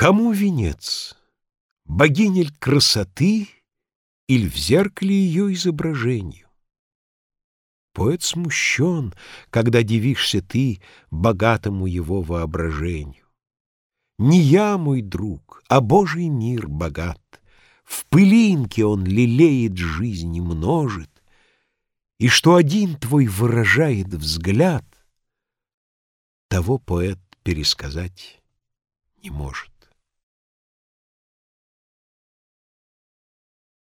Кому венец? Богине ль красоты Или в зеркале ее изображению? Поэт смущен, когда дивишься ты Богатому его воображению. Не я, мой друг, а Божий мир богат. В пылинке он лелеет жизнь и множит, И что один твой выражает взгляд, Того поэт пересказать не может.